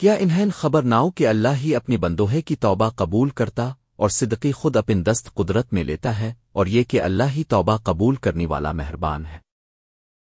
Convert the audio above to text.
کیا انہیں خبر ناؤ کہ اللہ ہی اپنی بندوہے کی توبہ قبول کرتا اور صدقی خود اپن دست قدرت میں لیتا ہے اور یہ کہ اللہ ہی توبہ قبول کرنے والا مہربان ہے۔